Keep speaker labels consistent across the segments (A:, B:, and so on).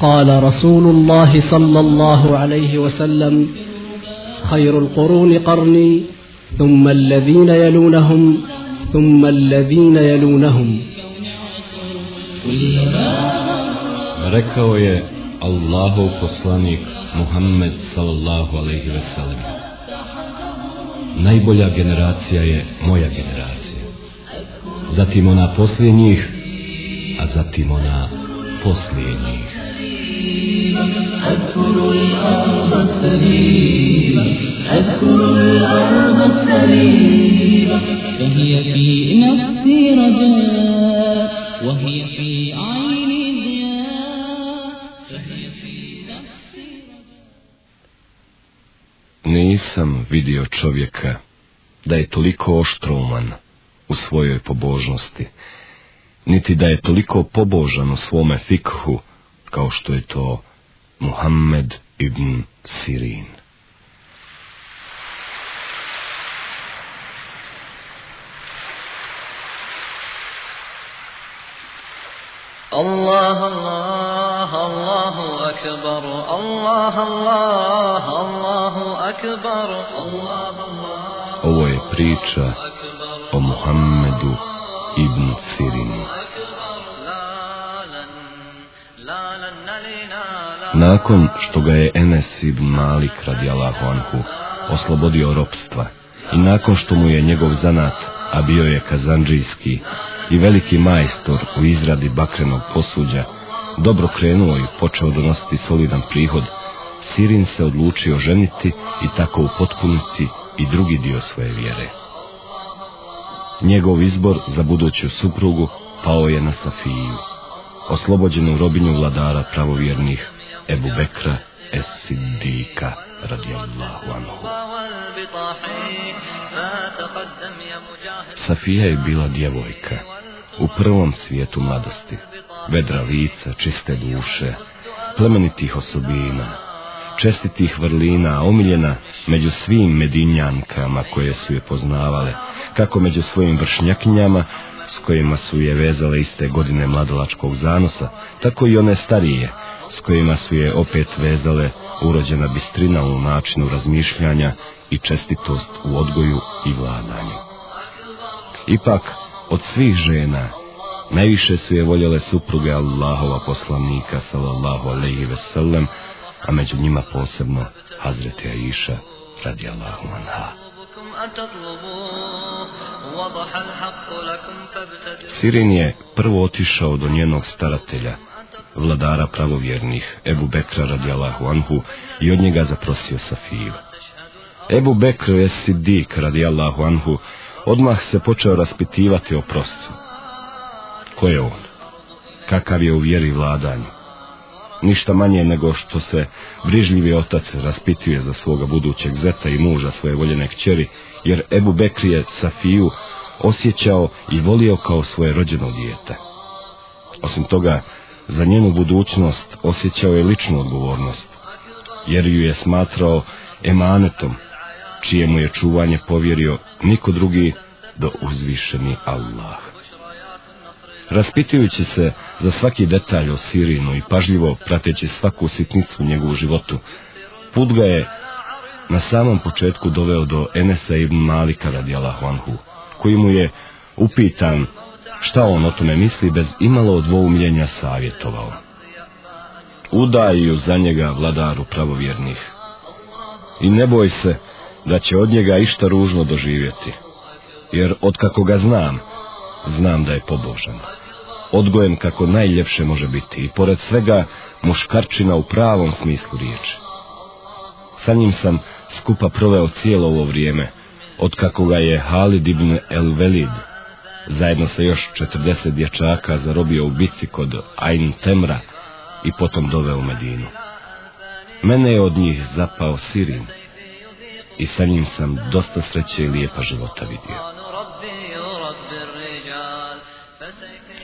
A: قال رسول الله صلى الله عليه وسلم خير القرون قرني ثم الذين يلونهم ثم الذين يلونهم
B: Rekao je Allahov poslanik Muhammed sallallahu alaihi ve sellem. Najbolja generacija je moja generacija. Zatim ona poslije njih, a zatim ona
C: posljednjih.
B: Nisam vidio čovjeka da je toliko oštrouman u svojoj pobožnosti, niti da je toliko pobožan u svome fikhu, kao što je to Muhammed ibn Sirin.
D: Allah, Allah, Allahu akbar, Allah, Allah, Allahu akbar, Allah, Allah.
B: Ovo je priča o Muhammedu ibn Sirinu. Nakon što ga je Enes ibn Malik radijallahu anhu oslobodio ropstva i nakon što mu je njegov zanat, a bio je kazanđijski i veliki majstor u izradi bakrenog posuđa, dobro krenuo i počeo donositi solidan prihod, Sirin se odlučio ženiti i tako upotpuniti i drugi dio svoje vjere. Njegov izbor za buduću suprugu pao je na Safiju, oslobođenu robinju vladara pravovjernih Ebu Bekra es Siddika radijallahu anhu. Safija je bila djevojka u prvom svijetu mladosti, vedra lica, čiste duše, plemenitih osobina, čestitih vrlina, omiljena među svim medinjankama koje su je poznavale, kako među svojim vršnjakinjama, s kojima su je vezale iste godine mladolačkog zanosa, tako i one starije, s kojima su je opet vezale urođena bistrina u načinu razmišljanja i čestitost u odgoju i vladanju. Ipak, od svih žena, najviše su je voljele supruge Allahova poslanika, sallallahu alaihi ve sellem, a među njima posebno Hazreti Aisha, radijallahu anha. Sirin je prvo otišao do njenog staratelja, vladara pravovjernih, Ebu Bekra radijallahu anhu, i od njega zaprosio Safiju. Ebu Bekr je Siddik radijallahu anhu, odmah se počeo raspitivati o proscu. Ko je on? Kakav je u vjeri vladanju? Ništa manje nego što se brižljivi otac raspituje za svoga budućeg zeta i muža svoje voljene kćeri, jer Ebu Bekri je Safiju osjećao i volio kao svoje rođeno dijete. Osim toga, za njenu budućnost osjećao je ličnu odgovornost, jer ju je smatrao emanetom, čije mu je čuvanje povjerio niko drugi do uzvišeni Allah. Raspitujući se za svaki detalj o Sirinu i pažljivo prateći svaku sitnicu u njegovu životu, put ga je na samom početku doveo do Enesa ibn Malika radijalahu anhu, koji mu je upitan šta on o tome misli bez imalo dvoumljenja savjetovao. Udaju za njega vladaru pravovjernih. I ne boj se da će od njega išta ružno doživjeti, jer od kako ga znam, znam da je pobožan. Odgojen kako najljepše može biti i pored svega muškarčina u pravom smislu riječi. Sa njim sam skupa proveo cijelo ovo vrijeme, od kako ga je Halid ibn El Velid, zajedno sa još 40 dječaka zarobio u bitci kod Ain Temra i potom doveo u Medinu. Mene je od njih zapao Sirin i sa njim sam dosta sreće i lijepa života vidio.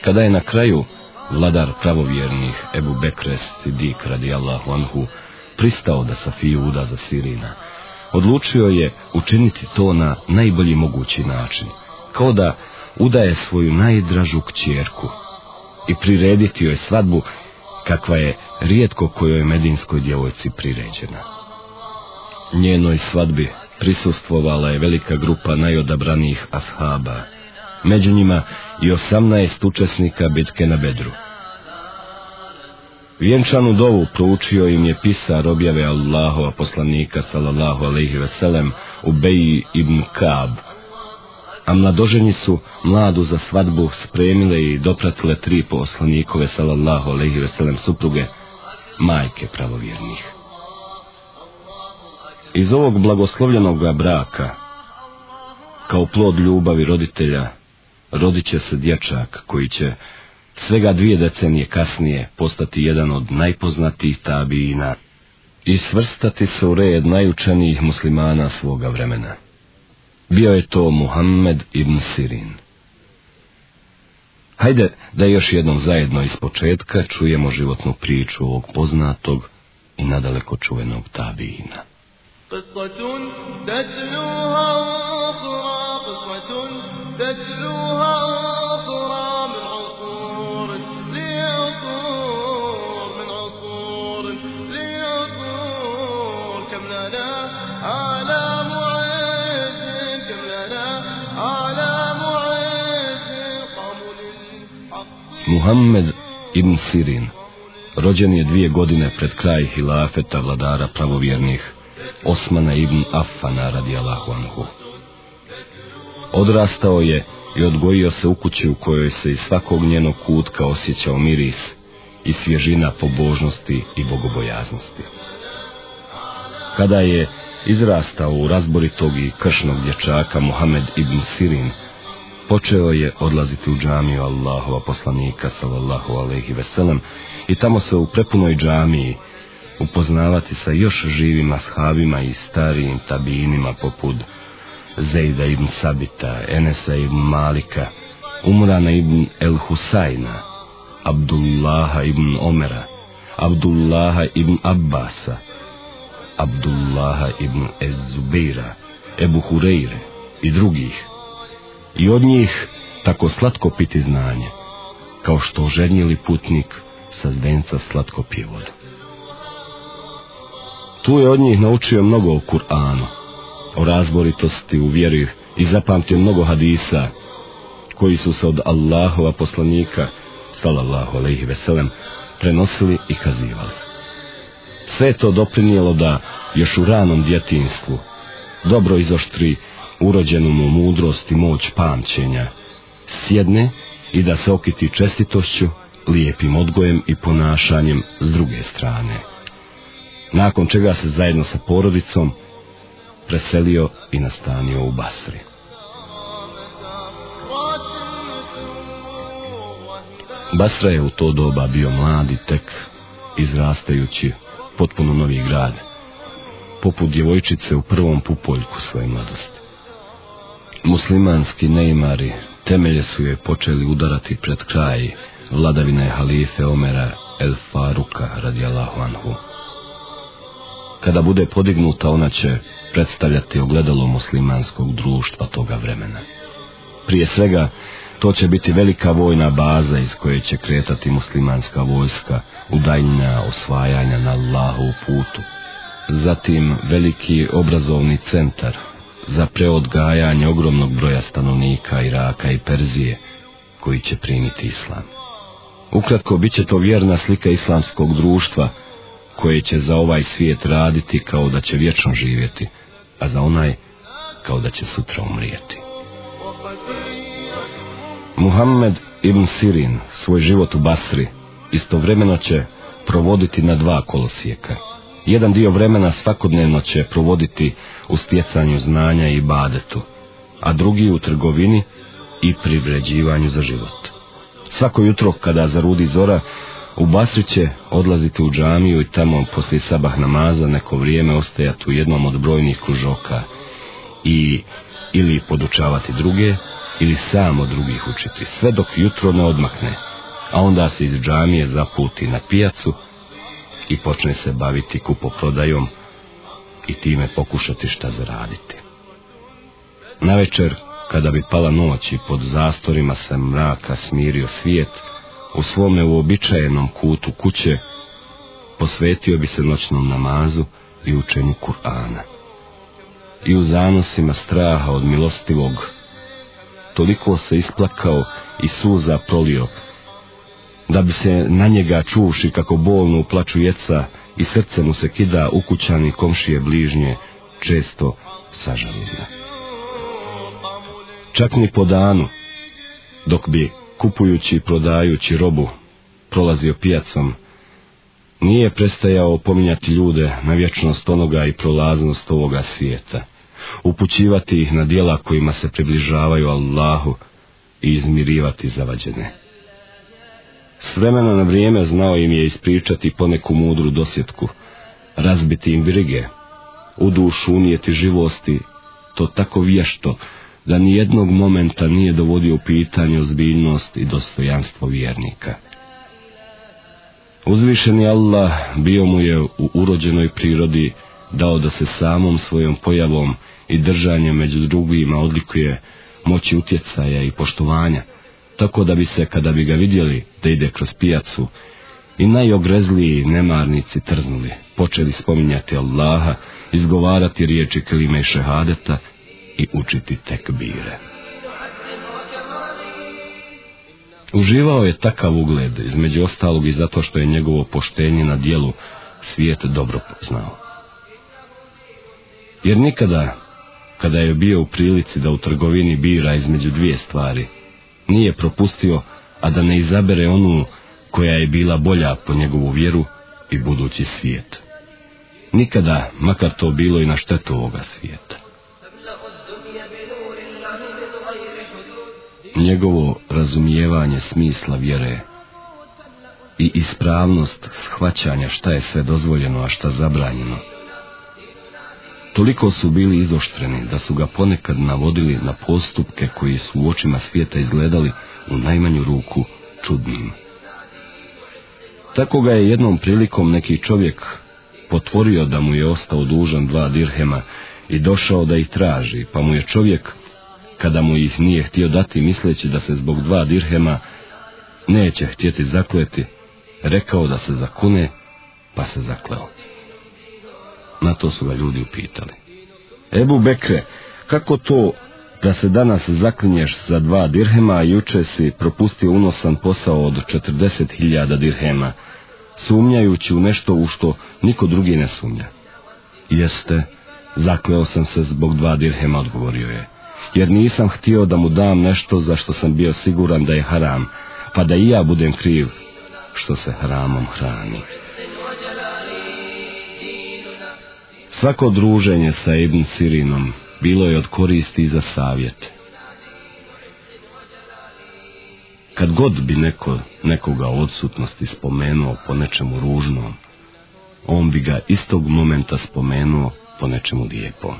B: Kada je na kraju vladar pravovjernih Ebu Bekres Sidik radijallahu anhu pristao da Safiju uda za Sirina, odlučio je učiniti to na najbolji mogući način, kao da udaje svoju najdražu kćerku i prirediti joj svadbu kakva je rijetko kojoj medinskoj djevojci priređena. Njenoj svadbi prisustvovala je velika grupa najodabranijih ashaba, među njima i osamnaest učesnika bitke na Bedru. Vjenčanu dovu proučio im je pisar objave Allahova poslanika sallallahu alaihi veselem u Beji ibn Kab, a mladoženji su mladu za svadbu spremile i dopratile tri poslanikove sallallahu alaihi veselem supruge, majke pravovjernih. Iz ovog blagoslovljenog braka, kao plod ljubavi roditelja, rodit će se dječak koji će svega dvije decenije kasnije postati jedan od najpoznatijih tabijina i svrstati se u red najučenijih muslimana svoga vremena. Bio je to Muhammed ibn Sirin. Hajde da još jednom zajedno iz početka čujemo životnu priču ovog poznatog i nadaleko čuvenog tabijina.
E: قصة تتلوها أخرى قصة تتلوها أخرى من عصور لعصور من عصور لعصور كم لنا آلام عز كم لنا آلام عز قاموا للحق
B: Muhammed ibn Sirin rođen je dvije godine pred kraj hilafeta vladara pravovjernih Osmana ibn Affana radijalahu anhu. Odrastao je i odgojio se u kući u kojoj se iz svakog njenog kutka osjećao miris i svježina pobožnosti i bogobojaznosti. Kada je izrastao u razboritog i kršnog dječaka Muhammed ibn Sirin, počeo je odlaziti u džamiju Allahova poslanika sallallahu alaihi veselem i tamo se u prepunoj džamiji upoznavati sa još živim ashabima i starijim tabinima poput Zejda ibn Sabita, Enesa ibn Malika, Umrana ibn El Husajna, Abdullaha ibn Omera, Abdullaha ibn Abbasa, Abdullaha ibn Ezubeira, Ebu Hureyre i drugih. I od njih tako slatko piti znanje, kao što ženjeli putnik sa zdenca slatko pije. Tu je od njih naučio mnogo o Kur'anu, o razboritosti u vjeri i zapamtio mnogo hadisa koji su se od Allahova poslanika, salallahu alaihi veselem, prenosili i kazivali. Sve to doprinijelo da još u ranom djetinstvu dobro izoštri urođenu mu mudrost i moć pamćenja, sjedne i da se okiti čestitošću, lijepim odgojem i ponašanjem s druge strane nakon čega se zajedno sa porodicom preselio i nastanio u Basri. Basra je u to doba bio mladi tek izrastajući potpuno novi grad, poput djevojčice u prvom pupoljku svoje mladosti. Muslimanski neimari temelje su je počeli udarati pred kraj vladavine halife Omera El Faruka radijallahu anhu. Kada bude podignuta, ona će predstavljati ogledalo muslimanskog društva toga vremena. Prije svega, to će biti velika vojna baza iz koje će kretati muslimanska vojska u daljnja osvajanja na Allahu putu. Zatim veliki obrazovni centar za preodgajanje ogromnog broja stanovnika Iraka i Perzije koji će primiti islam. Ukratko, bit će to vjerna slika islamskog društva koje će za ovaj svijet raditi kao da će vječno živjeti, a za onaj kao da će sutra umrijeti. Muhammed ibn Sirin svoj život u Basri istovremeno će provoditi na dva kolosijeka. Jedan dio vremena svakodnevno će provoditi u stjecanju znanja i badetu, a drugi u trgovini i privređivanju za život. Svako jutro kada zarudi zora, u Basri će odlaziti u džamiju i tamo poslije sabah namaza neko vrijeme ostajati u jednom od brojnih kružoka i ili podučavati druge ili samo drugih učiti, sve dok jutro ne odmakne, a onda se iz džamije zaputi na pijacu i počne se baviti kupoprodajom i time pokušati šta zaraditi. Na večer, kada bi pala noć i pod zastorima se mraka smirio svijet, u svome uobičajenom kutu kuće posvetio bi se noćnom namazu i učenju Kur'ana. I u zanosima straha od milostivog, toliko se isplakao i suza prolio, da bi se na njega čuši kako bolno uplaču jeca i srce mu se kida ukućani komšije bližnje, često sažaljenja. Čak ni po danu, dok bi kupujući i prodajući robu prolazio pijacom, nije prestajao pominjati ljude na vječnost onoga i prolaznost ovoga svijeta, upućivati ih na dijela kojima se približavaju Allahu i izmirivati zavađene. S vremena na vrijeme znao im je ispričati poneku mudru dosjetku, razbiti im brige, u dušu unijeti živosti, to tako vješto, da ni jednog momenta nije dovodio u pitanje ozbiljnost i dostojanstvo vjernika. Uzvišeni Allah bio mu je u urođenoj prirodi dao da se samom svojom pojavom i držanjem među drugima odlikuje moći utjecaja i poštovanja, tako da bi se, kada bi ga vidjeli da ide kroz pijacu, i najogrezliji nemarnici trznuli, počeli spominjati Allaha, izgovarati riječi kelime i šehadeta i učiti tekbire. Uživao je takav ugled, između ostalog i zato što je njegovo poštenje na dijelu svijet dobro poznao. Jer nikada, kada je bio u prilici da u trgovini bira između dvije stvari, nije propustio, a da ne izabere onu koja je bila bolja po njegovu vjeru i budući svijet. Nikada, makar to bilo i na štetu ovoga svijeta. Njegovo razumijevanje smisla vjere i ispravnost shvaćanja šta je sve dozvoljeno, a šta zabranjeno, toliko su bili izoštreni da su ga ponekad navodili na postupke koji su u očima svijeta izgledali u najmanju ruku čudnim. Tako ga je jednom prilikom neki čovjek potvorio da mu je ostao dužan dva dirhema i došao da ih traži, pa mu je čovjek, kada mu ih nije htio dati misleći da se zbog dva dirhema neće htjeti zakleti, rekao da se zakune, pa se zakleo. Na to su ga ljudi upitali. Ebu Bekre, kako to da se danas zaklinješ za dva dirhema, a juče si propustio unosan posao od 40.000 dirhema, sumnjajući u nešto u što niko drugi ne sumnja. Jeste, zakleo sam se zbog dva dirhema, odgovorio je, jer nisam htio da mu dam nešto za što sam bio siguran da je haram, pa da i ja budem kriv što se haramom hrani. Svako druženje sa Ibn Sirinom bilo je od koristi za savjet. Kad god bi neko nekoga odsutnosti spomenuo po nečemu ružnom, on bi ga istog momenta spomenuo po nečemu lijepom.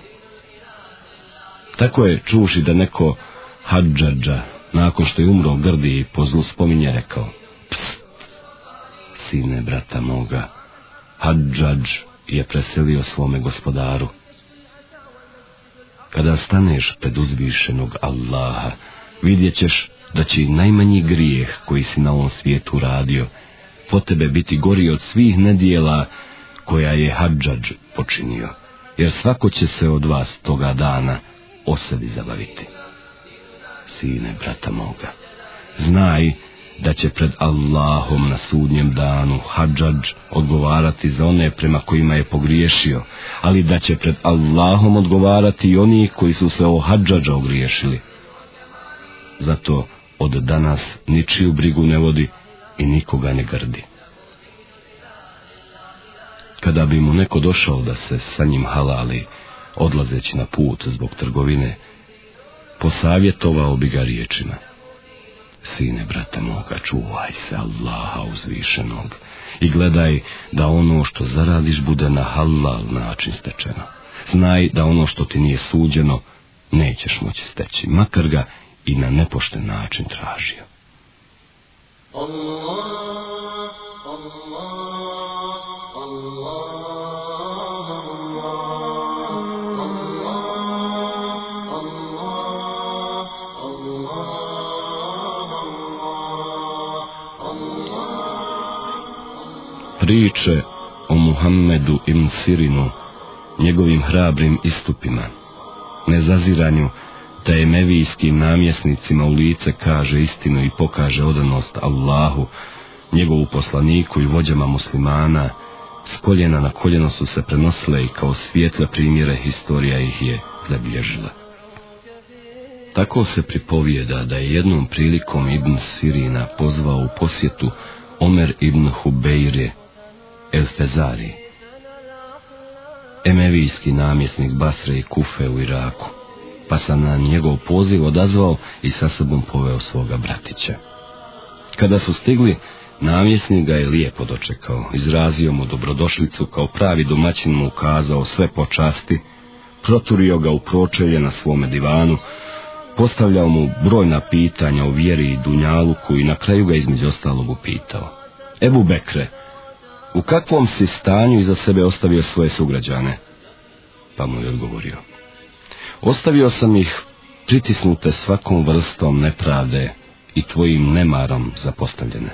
B: Tako je čuši da neko hadžadža, nakon što je umro grdi i po zlu spominje, rekao, pst, sine brata moga, hadžadž je preselio svome gospodaru. Kada staneš pred uzvišenog Allaha, vidjet ćeš da će najmanji grijeh koji si na ovom svijetu radio, po tebe biti gori od svih nedjela koja je hadžadž počinio, jer svako će se od vas toga dana o sebi zabaviti. Sine, brata moga, znaj da će pred Allahom na sudnjem danu hadžadž odgovarati za one prema kojima je pogriješio, ali da će pred Allahom odgovarati i oni koji su se o hadžadža ogriješili. Zato od danas ničiju brigu ne vodi i nikoga ne grdi. Kada bi mu neko došao da se sa njim halali, odlazeći na put zbog trgovine, posavjetovao bi ga riječima. Sine, brata moga, čuvaj se Allaha uzvišenog i gledaj da ono što zaradiš bude na halal način stečeno. Znaj da ono što ti nije suđeno, nećeš moći steći, makar ga i na nepošten način tražio.
C: Allah,
B: Priče o Muhammedu ibn Sirinu, njegovim hrabrim istupima, nezaziranju je mevijskim namjesnicima u lice kaže istinu i pokaže odanost Allahu, njegovu poslaniku i vođama muslimana, s koljena na koljeno su se prenosile i kao svijetle primjere historija ih je zabilježila. Tako se pripovijeda da je jednom prilikom Ibn Sirina pozvao u posjetu Omer ibn Hubeire El Fezari, emevijski namjesnik Basre i Kufe u Iraku, pa sam na njegov poziv odazvao i sa sobom poveo svoga bratića. Kada su stigli, namjesnik ga je lijepo dočekao, izrazio mu dobrodošlicu, kao pravi domaćin mu ukazao sve počasti, proturio ga u pročelje na svome divanu, postavljao mu brojna pitanja o vjeri i dunjaluku i na kraju ga između ostalog upitao. Ebu Bekre, u kakvom si stanju iza sebe ostavio svoje sugrađane? Pa mu je odgovorio. Ostavio sam ih pritisnute svakom vrstom nepravde i tvojim nemarom zapostavljene.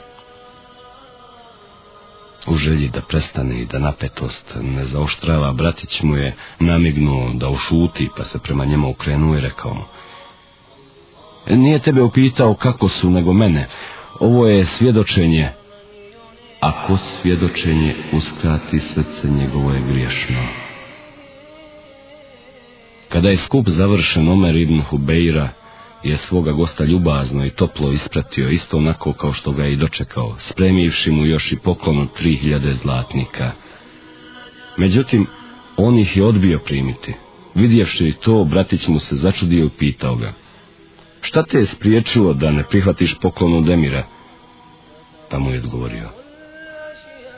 B: U želji da prestane i da napetost ne zaoštrava, bratić mu je namignuo da ušuti, pa se prema njemu okrenuo i rekao mu. Nije tebe upitao kako su, nego mene. Ovo je svjedočenje. Ako svjedočenje uskrati srce njegovo je griješno. Kada je skup završen, Omer ibn Hubeira je svoga gosta ljubazno i toplo ispratio, isto onako kao što ga je i dočekao, spremivši mu još i poklon od tri hiljade zlatnika. Međutim, on ih je odbio primiti. Vidjevši to, bratić mu se začudio i pitao ga. Šta te je spriječilo da ne prihvatiš poklon od Emira? Pa mu je odgovorio.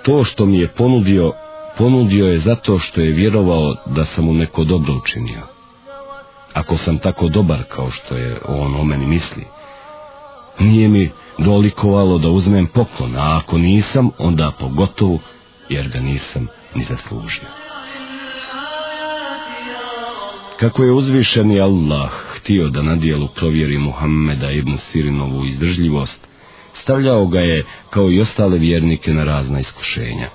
B: To što mi je ponudio, ponudio je zato što je vjerovao da sam mu neko dobro učinio. Ako sam tako dobar kao što je on o meni misli, nije mi dolikovalo da uzmem poklon, a ako nisam, onda pogotovo, jer ga nisam ni zaslužio. Kako je uzvišeni Allah htio da na dijelu provjeri Muhammeda ibn Sirinovu izdržljivost, stavljao ga je kao i ostale vjernike na razna iskušenja.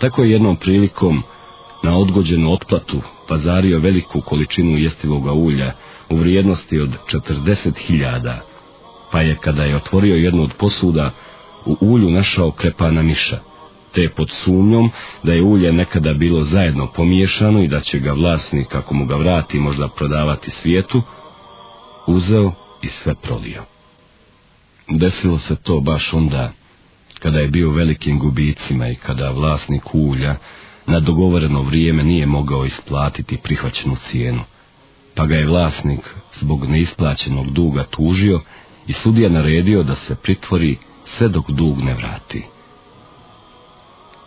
B: Tako je jednom prilikom na odgođenu otplatu pazario veliku količinu jestivoga ulja u vrijednosti od 40.000, pa je kada je otvorio jednu od posuda u ulju našao krepana miša, te pod sumnjom da je ulje nekada bilo zajedno pomiješano i da će ga vlasnik, ako mu ga vrati, možda prodavati svijetu, uzeo i sve prolio. Desilo se to baš onda, kada je bio velikim gubicima i kada vlasnik ulja na dogovoreno vrijeme nije mogao isplatiti prihvaćenu cijenu, pa ga je vlasnik zbog neisplaćenog duga tužio i sudija naredio da se pritvori sve dok dug ne vrati.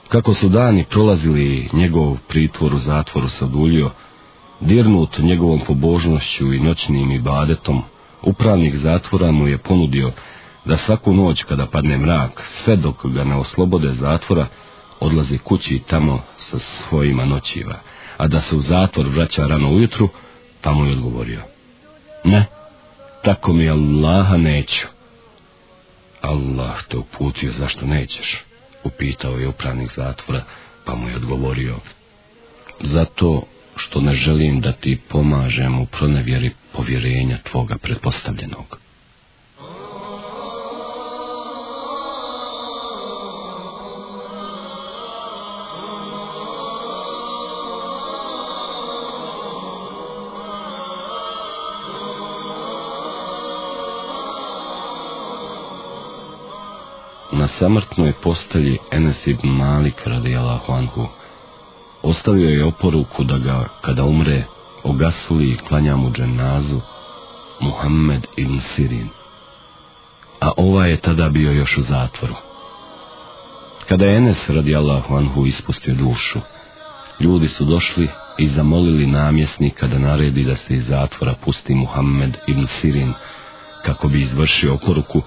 B: Kako su dani prolazili njegov pritvor u zatvoru se oduljio, dirnut njegovom pobožnošću i noćnim ibadetom, upravnik zatvora mu je ponudio da svaku noć kada padne mrak, sve dok ga ne oslobode zatvora, odlazi kući tamo sa svojima noćiva, a da se u zatvor vraća rano ujutru, pa mu je odgovorio. Ne, tako mi Allaha neću. Allah te uputio, zašto nećeš? Upitao je upravnik zatvora, pa mu je odgovorio. Zato što ne želim da ti pomažem u pronevjeri povjerenja tvoga pretpostavljenog. Samrtnoj postelji Enes ibn Malik radijalahu anhu ostavio je oporuku da ga, kada umre, ogasuli i klanja mu dženazu Muhammed ibn Sirin. A ovaj je tada bio još u zatvoru. Kada je Enes radijallahu anhu ispustio dušu, ljudi su došli i zamolili namjesnika da naredi da se iz zatvora pusti Muhammed ibn Sirin kako bi izvršio oporuku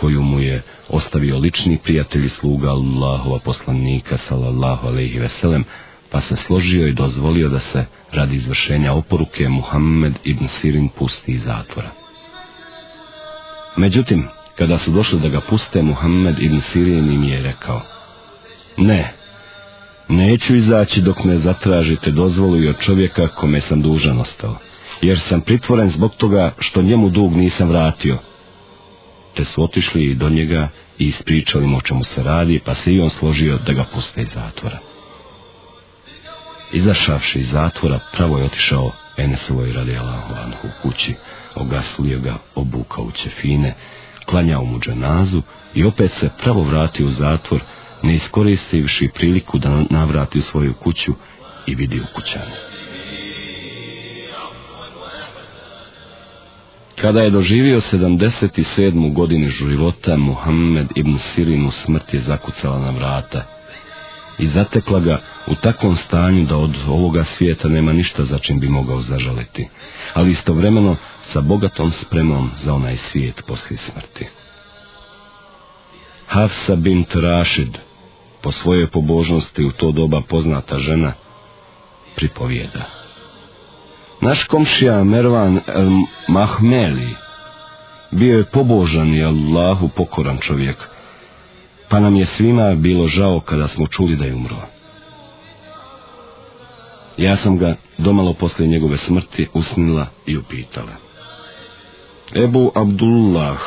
B: koju mu je ostavio lični prijatelj i sluga Allahova poslanika sallallahu alejhi ve sellem, pa se složio i dozvolio da se radi izvršenja oporuke Muhammed ibn Sirin pusti iz zatvora. Međutim, kada su došli da ga puste, Muhammed ibn Sirin im je rekao, ne, Neću izaći dok ne zatražite dozvolu i od čovjeka kome sam dužan ostao, jer sam pritvoren zbog toga što njemu dug nisam vratio. Te su otišli do njega i ispričali mu o čemu se radi, pa se i on složio da ga puste iz zatvora. Izašavši iz zatvora, pravo je otišao Enesovoj radi Allahu u kući, ogaslio ga, obukao u ćefine, klanjao mu dženazu i opet se pravo vratio u zatvor, ne iskoristivši priliku da navrati u svoju kuću i vidi u kućane. Kada je doživio 77. godinu života, Muhammed ibn Sirinu smrt je zakucala na vrata i zatekla ga u takvom stanju da od ovoga svijeta nema ništa za čim bi mogao zažaliti, ali istovremeno sa bogatom spremom za onaj svijet poslije smrti. Hafsa bint Rašid, po svojoj pobožnosti u to doba poznata žena, pripovijeda. Naš komšija Mervan el Mahmeli bio je pobožan i Allahu pokoran čovjek, pa nam je svima bilo žao kada smo čuli da je umro. Ja sam ga domalo poslije njegove smrti usnila i upitala. Ebu Abdullah,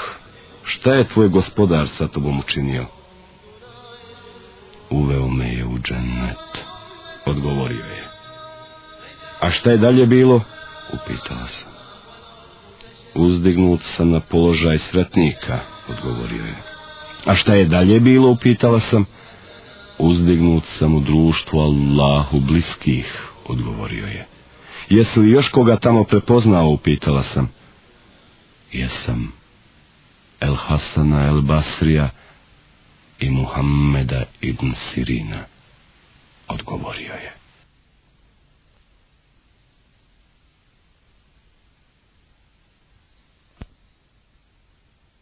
B: šta je tvoj gospodar sa tobom učinio? Uveo me je u džennet, odgovorio je. A šta je dalje bilo? Upitala sam. Uzdignut sam na položaj sretnika, odgovorio je. A šta je dalje bilo, upitala sam. Uzdignut sam u društvu Allahu bliskih, odgovorio je. Jesu li još koga tamo prepoznao, upitala sam. Jesam. El Hasana El Basrija i Muhammeda ibn Sirina, odgovorio je.